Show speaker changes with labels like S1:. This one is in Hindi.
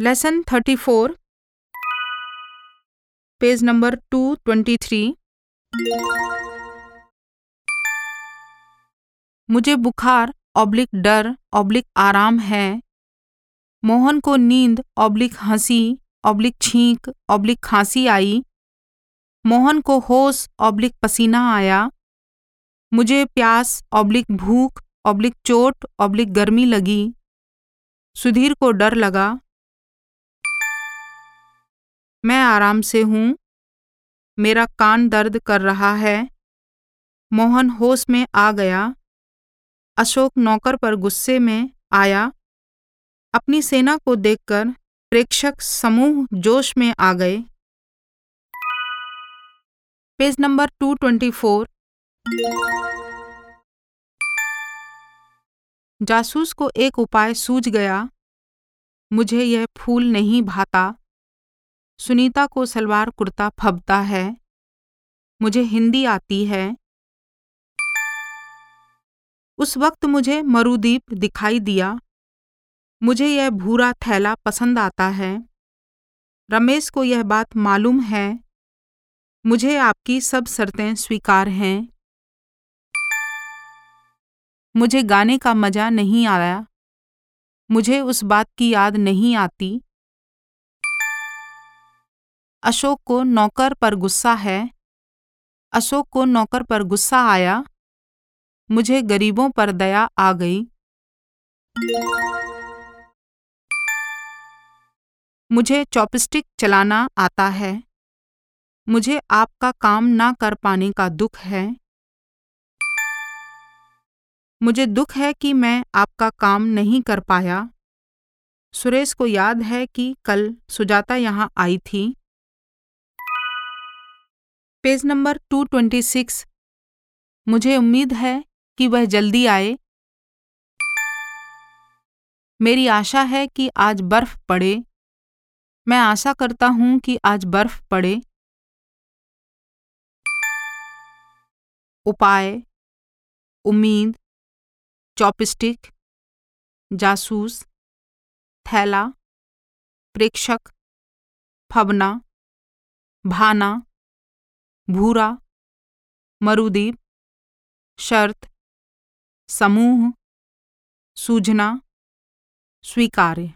S1: Lesson thirty four page number two twenty three मुझे बुखार ऑब्लिक डर ऑब्लिक आराम है। मोहन को नींद ऑब्लिक हँसी ऑब्लिक छींक ऑब्लिक खांसी आई। मोहन को होश ऑब्लिक पसीना आया। मुझे प्यास, ऑब्लिक भूख, ऑब्लिक चोट, ऑब्लिक गर्मी लगी। सुधीर को डर लगा। मैं आराम से हूँ। मेरा कान दर्द कर रहा है। मोहन होश में आ गया। अशोक नौकर पर गुस्से में आया। अपनी सेना को देखकर प्रेक्षक समूह जोश में आ गए। पेज नंबर 224 जासूस को एक उपाय सूझ गया, मुझे यह फूल नहीं भाता। सुनीता को सलवार कुर्ता फबता है। मुझे हिंदी आती है। उस वक्त मुझे मरुदीप दिखाई दिया। मुझे यह भूरा थैला पसंद आता है। रमेश को यह बात मालूम है। मुझे आपकी सब शर्तें स्वीकार हैं। मुझे गाने का मज़ा नहीं आया। मुझे उस बात की याद नहीं आती। अशोक को नौकर पर गुस्सा है। अशोक को नौकर पर गुस्सा आया। मुझे गरीबों पर दया आ गई। मुझे चॉपस्टिक चलाना आता है। मुझे आपका काम ना कर पाने का दुख है। मुझे दुख है कि मैं आपका काम नहीं कर पाया। सुरेश को याद है कि कल सुजाता यहाँ आई थी। पेज नंबर 226 मुझे उम्मीद है कि वह जल्दी आए। मेरी आशा है कि आज बर्फ़ पड़े। मैं आशा करता हूँ कि आज बर्फ़ पड़े। उपाय, उम्मीद चॉपस्टिक जासूस थैला प्रेक्षक फबना भाना भूरा मरुदीप शर्त समूह सूझना स्वीकार्य।